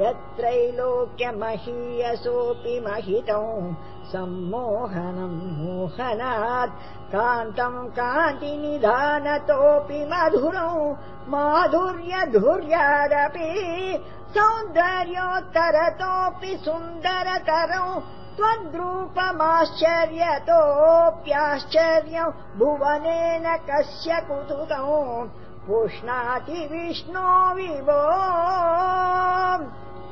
यत्रैलोक्यमहीयसोऽपि महितम् सम्मोहनम् मोहनात् कान्तम् कान्तिनिधानतोऽपि मधुरम् माधुर्यधुर्यादपि सौन्दर्योत्तरतोऽपि सुन्दरतरौ त्वद्रूपमाश्चर्यतोऽप्याश्चर्यम् भुवनेन कस्य कुतुकौ पुष्णाति विष्णो विभो